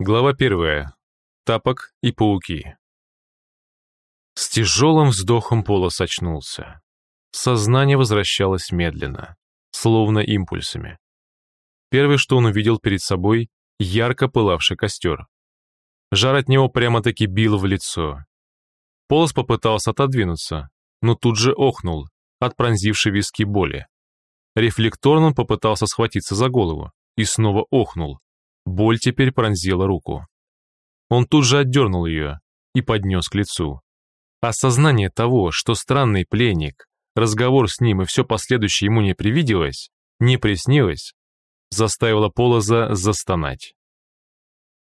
Глава первая. Тапок и пауки. С тяжелым вздохом Полос очнулся. Сознание возвращалось медленно, словно импульсами. Первое, что он увидел перед собой, ярко пылавший костер. Жар от него прямо-таки бил в лицо. Полос попытался отодвинуться, но тут же охнул от пронзившей виски боли. Рефлекторно он попытался схватиться за голову и снова охнул, Боль теперь пронзила руку. Он тут же отдернул ее и поднес к лицу. Осознание того, что странный пленник, разговор с ним и все последующее ему не привиделось, не приснилось, заставило Полоза застонать.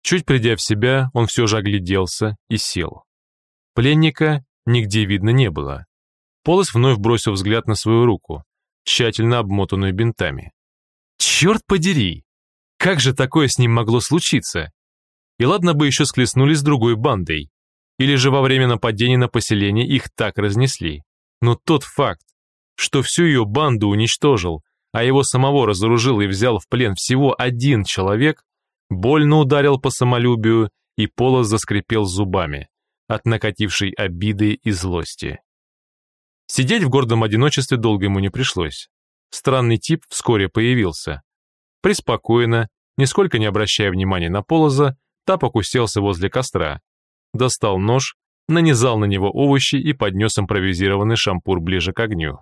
Чуть придя в себя, он все же огляделся и сел. Пленника нигде видно не было. Полос вновь бросил взгляд на свою руку, тщательно обмотанную бинтами. «Черт подери! Как же такое с ним могло случиться? И ладно бы еще склеснулись с другой бандой. Или же во время нападения на поселение их так разнесли. Но тот факт, что всю ее банду уничтожил, а его самого разоружил и взял в плен всего один человек, больно ударил по самолюбию, и Полос заскрипел зубами от накатившей обиды и злости. Сидеть в гордом одиночестве долго ему не пришлось. Странный тип вскоре появился. Приспокойно, нисколько не обращая внимания на Полоза, Тапок уселся возле костра, достал нож, нанизал на него овощи и поднес импровизированный шампур ближе к огню.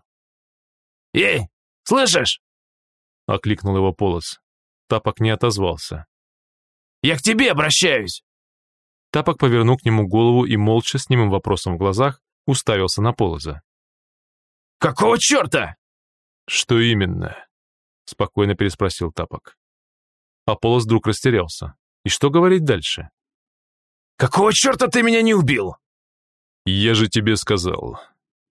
«Эй, слышишь?» — окликнул его Полоз. Тапок не отозвался. «Я к тебе обращаюсь!» Тапок повернул к нему голову и молча с немым вопросом в глазах уставился на Полоза. «Какого черта?» «Что именно?» — спокойно переспросил Тапок. Аполлос вдруг растерялся. И что говорить дальше? «Какого черта ты меня не убил?» «Я же тебе сказал.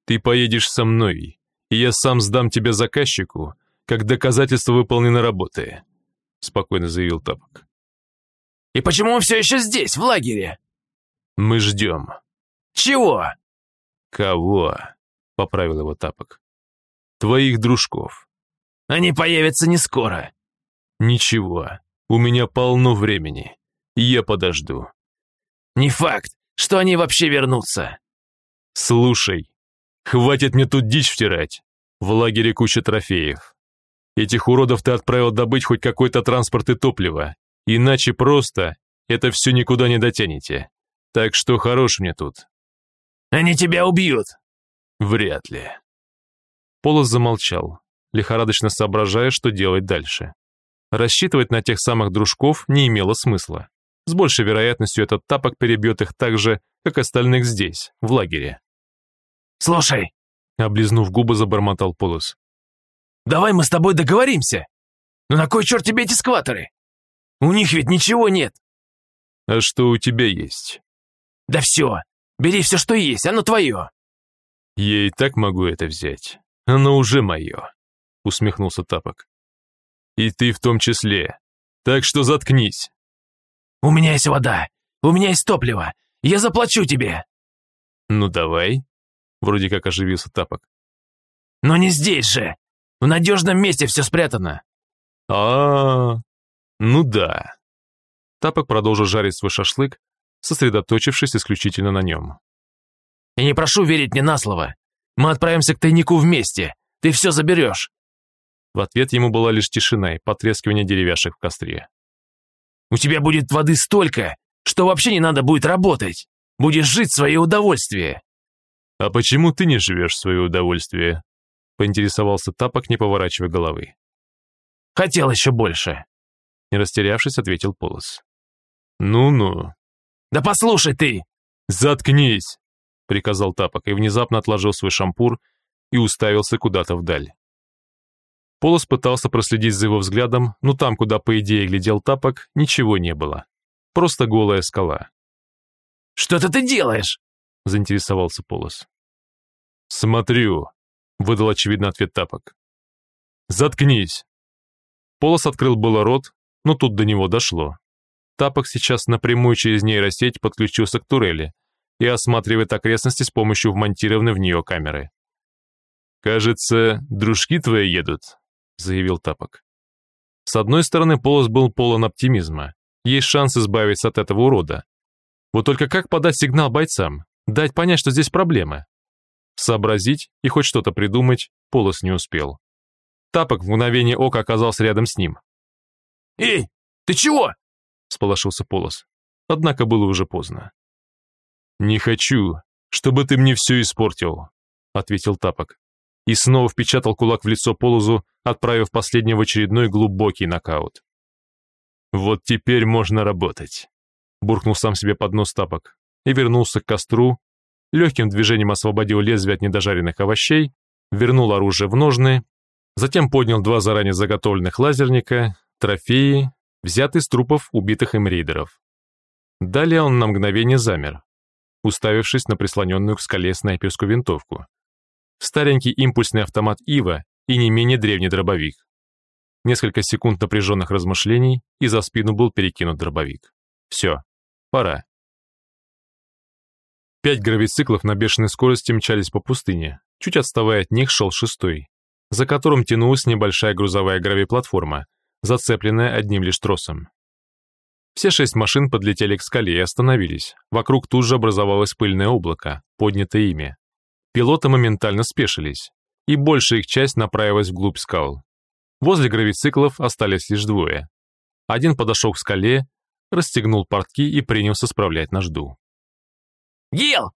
Ты поедешь со мной, и я сам сдам тебя заказчику, как доказательство выполненной работы», спокойно заявил Тапок. «И почему мы все еще здесь, в лагере?» «Мы ждем». «Чего?» «Кого?» — поправил его Тапок. «Твоих дружков». «Они появятся не скоро». «Ничего, у меня полно времени. Я подожду». «Не факт, что они вообще вернутся». «Слушай, хватит мне тут дичь втирать. В лагере куча трофеев. Этих уродов ты отправил добыть хоть какой-то транспорт и топливо. Иначе просто это все никуда не дотянете. Так что хорош мне тут». «Они тебя убьют». «Вряд ли». Полос замолчал, лихорадочно соображая, что делать дальше. Рассчитывать на тех самых дружков не имело смысла. С большей вероятностью этот тапок перебьет их так же, как остальных здесь, в лагере. «Слушай», — облизнув губы, забормотал Полос. «Давай мы с тобой договоримся. Но на кой черт тебе эти скваторы? У них ведь ничего нет». «А что у тебя есть?» «Да все. Бери все, что есть, оно твое». «Я и так могу это взять. Оно уже мое», — усмехнулся Тапок. И ты в том числе. Так что заткнись. У меня есть вода. У меня есть топливо. Я заплачу тебе. Ну давай. Вроде как оживился Тапок. Но не здесь же. В надежном месте все спрятано. А, -а, -а. ну да. Тапок продолжил жарить свой шашлык, сосредоточившись исключительно на нем. «Я не прошу верить мне на слово. Мы отправимся к тайнику вместе. Ты все заберешь. В ответ ему была лишь тишина и потрескивание деревяшек в костре. «У тебя будет воды столько, что вообще не надо будет работать. Будешь жить в свое удовольствие». «А почему ты не живешь в свое удовольствие?» поинтересовался Тапок, не поворачивая головы. «Хотел еще больше», не растерявшись, ответил Полос. «Ну-ну». «Да послушай ты!» «Заткнись!» приказал Тапок и внезапно отложил свой шампур и уставился куда-то вдаль. Полос пытался проследить за его взглядом, но там, куда, по идее, глядел тапок, ничего не было. Просто голая скала. «Что-то ты делаешь?» — заинтересовался Полос. «Смотрю», — выдал очевидно ответ тапок. «Заткнись!» Полос открыл было рот, но тут до него дошло. Тапок сейчас напрямую через нейросеть подключился к турели и осматривает окрестности с помощью вмонтированной в нее камеры. «Кажется, дружки твои едут», заявил Тапок. С одной стороны, Полос был полон оптимизма, есть шанс избавиться от этого урода. Вот только как подать сигнал бойцам? Дать понять, что здесь проблемы? Сообразить и хоть что-то придумать Полос не успел. Тапок в мгновение ока оказался рядом с ним. «Эй, ты чего?» – сполошился Полос. Однако было уже поздно. «Не хочу, чтобы ты мне все испортил», – ответил Тапок. И снова впечатал кулак в лицо Полозу, отправив последний в очередной глубокий нокаут. «Вот теперь можно работать», – буркнул сам себе под нос Тапок и вернулся к костру, легким движением освободил лезвие от недожаренных овощей, вернул оружие в ножны, затем поднял два заранее заготовленных лазерника, трофеи, взятые с трупов убитых им рейдеров. Далее он на мгновение замер, уставившись на прислоненную к скале снайперскую винтовку. Старенький импульсный автомат Ива и не менее древний дробовик. Несколько секунд напряженных размышлений, и за спину был перекинут дробовик. Все, пора. Пять гравициклов на бешеной скорости мчались по пустыне. Чуть отставая от них шел шестой, за которым тянулась небольшая грузовая гравиплатформа, зацепленная одним лишь тросом. Все шесть машин подлетели к скале и остановились. Вокруг тут же образовалось пыльное облако, поднятое ими. Пилоты моментально спешились, и большая их часть направилась вглубь скал. Возле гравициклов остались лишь двое. Один подошел к скале, расстегнул портки и принялся справлять нужду. «Гил,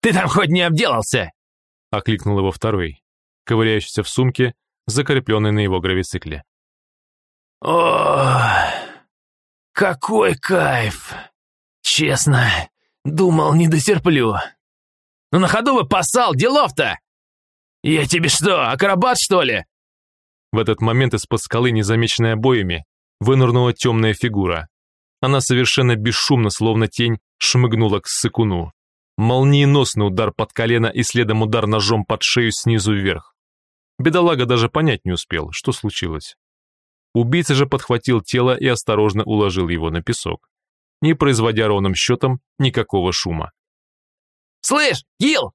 ты там хоть не обделался?» — окликнул его второй, ковыряющийся в сумке, закрепленной на его гравицикле. «О, какой кайф! Честно, думал, не дотерплю. Ну на ходу бы посал, делов-то! Я тебе что, акробат, что ли?» В этот момент из-под скалы, незамеченной обоями, вынырнула темная фигура. Она совершенно бесшумно, словно тень, шмыгнула к сыкуну. Молниеносный удар под колено и следом удар ножом под шею снизу вверх. Бедолага даже понять не успел, что случилось. Убийца же подхватил тело и осторожно уложил его на песок, не производя ровным счетом никакого шума. «Слышь, Гил,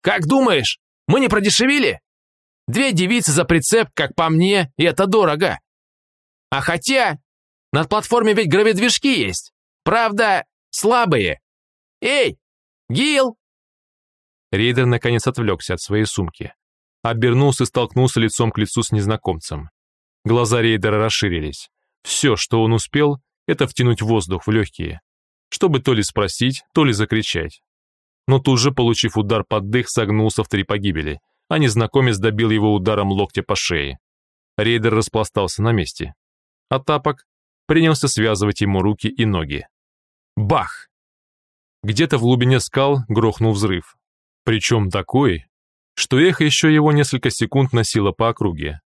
как думаешь, мы не продешевили? Две девицы за прицеп, как по мне, и это дорого. А хотя, на платформе ведь гравидвижки есть. Правда, слабые. Эй, Гил!» Рейдер наконец отвлекся от своей сумки. Обернулся и столкнулся лицом к лицу с незнакомцем. Глаза рейдера расширились. Все, что он успел, это втянуть воздух в легкие, чтобы то ли спросить, то ли закричать. Но тут же, получив удар под дых, согнулся в три погибели, а незнакомец добил его ударом локтя по шее. Рейдер распластался на месте. А тапок принялся связывать ему руки и ноги. Бах! Где-то в глубине скал грохнул взрыв. Причем такой, что эхо еще его несколько секунд носило по округе.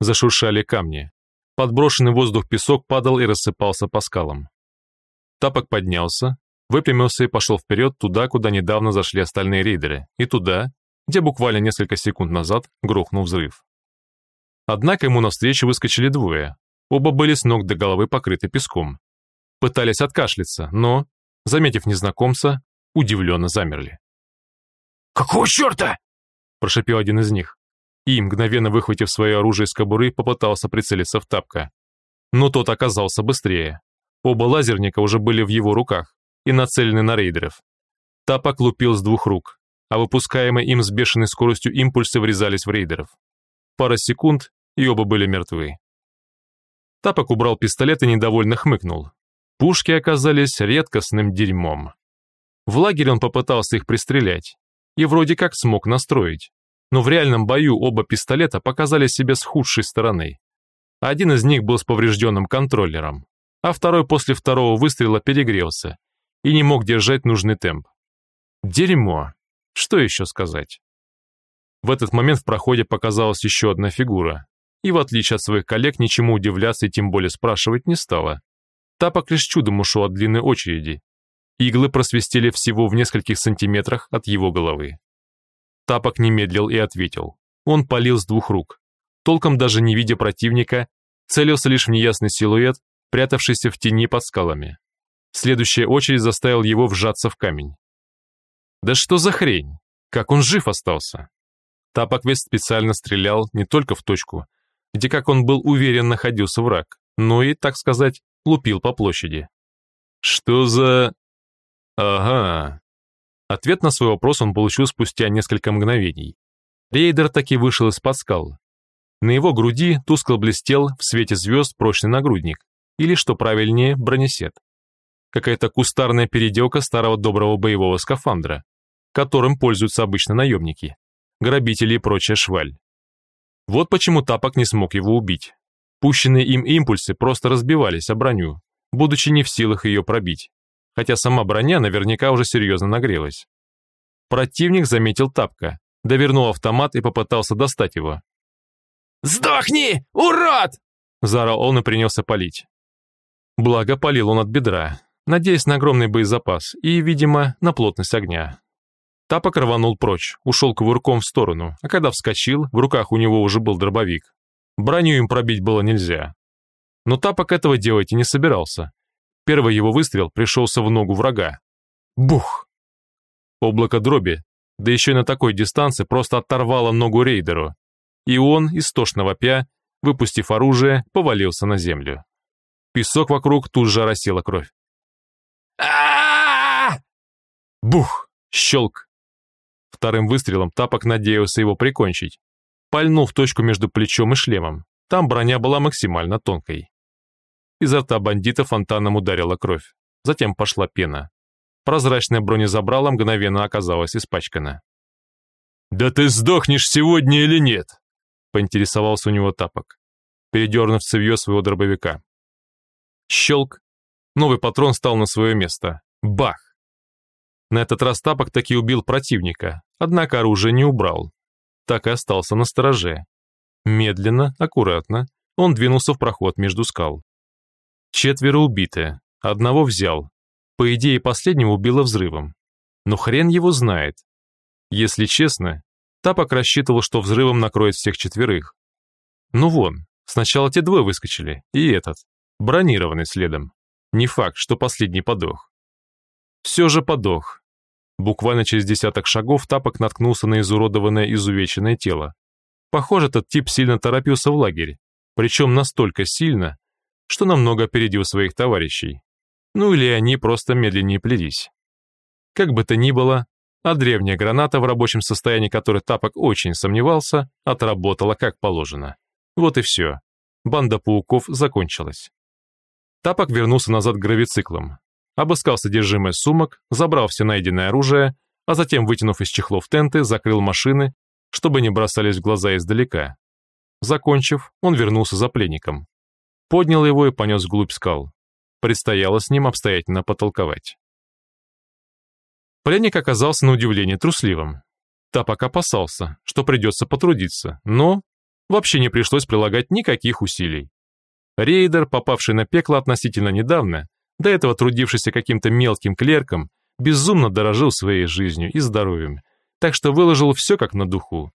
Зашуршали камни. Подброшенный воздух песок падал и рассыпался по скалам. Тапок поднялся, выпрямился и пошел вперед туда, куда недавно зашли остальные рейдеры, и туда, где буквально несколько секунд назад грохнул взрыв. Однако ему навстречу выскочили двое. Оба были с ног до головы покрыты песком. Пытались откашляться, но, заметив незнакомца, удивленно замерли. «Какого черта?» – прошепел один из них и, мгновенно выхватив свое оружие из кобуры, попытался прицелиться в тапка. Но тот оказался быстрее. Оба лазерника уже были в его руках и нацелены на рейдеров. Тапок лупил с двух рук, а выпускаемые им с бешеной скоростью импульсы врезались в рейдеров. Пара секунд, и оба были мертвы. Тапок убрал пистолет и недовольно хмыкнул. Пушки оказались редкостным дерьмом. В лагере он попытался их пристрелять и вроде как смог настроить но в реальном бою оба пистолета показали себя с худшей стороны. Один из них был с поврежденным контроллером, а второй после второго выстрела перегрелся и не мог держать нужный темп. Дерьмо. Что еще сказать? В этот момент в проходе показалась еще одна фигура, и в отличие от своих коллег ничему удивляться и тем более спрашивать не стала. Тапок лишь чудом ушел от длинной очереди. Иглы просвистели всего в нескольких сантиметрах от его головы. Тапок не медлил и ответил. Он палил с двух рук. Толком даже не видя противника, целился лишь в неясный силуэт, прятавшийся в тени под скалами. Следующая очередь заставил его вжаться в камень. Да что за хрень? Как он жив остался? Тапок весь специально стрелял не только в точку, где, как он был уверен, находился враг, но и, так сказать, лупил по площади. «Что за...» «Ага». Ответ на свой вопрос он получил спустя несколько мгновений. Рейдер таки вышел из-под скал. На его груди тускло блестел в свете звезд прочный нагрудник, или, что правильнее, бронесет. Какая-то кустарная переделка старого доброго боевого скафандра, которым пользуются обычно наемники, грабители и прочая шваль. Вот почему Тапок не смог его убить. Пущенные им импульсы просто разбивались о броню, будучи не в силах ее пробить, хотя сама броня наверняка уже серьезно нагрелась. Противник заметил Тапка, довернул автомат и попытался достать его. «Сдохни, урод!» – заорал он и принялся палить. Благо, палил он от бедра, надеясь на огромный боезапас и, видимо, на плотность огня. Тапок рванул прочь, ушел кувырком в сторону, а когда вскочил, в руках у него уже был дробовик. Броню им пробить было нельзя. Но Тапок этого делать и не собирался. Первый его выстрел пришелся в ногу врага. Бух! Облако дроби, да еще и на такой дистанции, просто оторвало ногу рейдеру. И он, истошно вопя, выпустив оружие, повалился на землю. Песок вокруг тут же оросила кровь. а Бух! Щелк! Вторым выстрелом Тапок надеялся его прикончить, Пальнул в точку между плечом и шлемом. Там броня была максимально тонкой. Изо рта бандита фонтаном ударила кровь. Затем пошла пена. Прозрачная бронезабрала мгновенно оказалась испачкана. «Да ты сдохнешь сегодня или нет?» поинтересовался у него тапок, передернув цевье своего дробовика. Щелк. Новый патрон стал на свое место. Бах! На этот раз тапок таки убил противника, однако оружие не убрал, так и остался на стороже. Медленно, аккуратно, он двинулся в проход между скал. Четверо убиты, одного взял. По идее, последнего убило взрывом. Но хрен его знает. Если честно, Тапок рассчитывал, что взрывом накроет всех четверых. Ну вон, сначала те двое выскочили, и этот, бронированный следом. Не факт, что последний подох. Все же подох, Буквально через десяток шагов Тапок наткнулся на изуродованное изувеченное тело. Похоже, этот тип сильно торопился в лагерь, причем настолько сильно, что намного опередил своих товарищей. Ну или они просто медленнее плелись. Как бы то ни было, а древняя граната, в рабочем состоянии которой Тапок очень сомневался, отработала как положено. Вот и все. Банда пауков закончилась. Тапок вернулся назад к гравициклам, обыскал содержимое сумок, забрал все найденное оружие, а затем, вытянув из чехлов тенты, закрыл машины, чтобы не бросались в глаза издалека. Закончив, он вернулся за пленником. Поднял его и понес вглубь скал. Предстояло с ним обстоятельно потолковать. Пленник оказался на удивление трусливым. Тапок опасался, что придется потрудиться, но вообще не пришлось прилагать никаких усилий. Рейдер, попавший на пекло относительно недавно, до этого трудившийся каким-то мелким клерком, безумно дорожил своей жизнью и здоровьем, так что выложил все как на духу.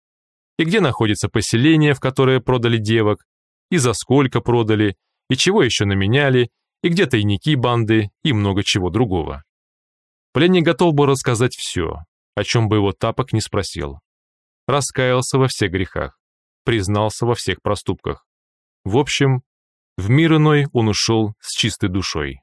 И где находится поселение, в которое продали девок, и за сколько продали, и чего еще наменяли, и где тайники банды, и много чего другого. Пленник готов был рассказать все, о чем бы его тапок не спросил. Раскаялся во всех грехах, признался во всех проступках. В общем, в мир иной он ушел с чистой душой.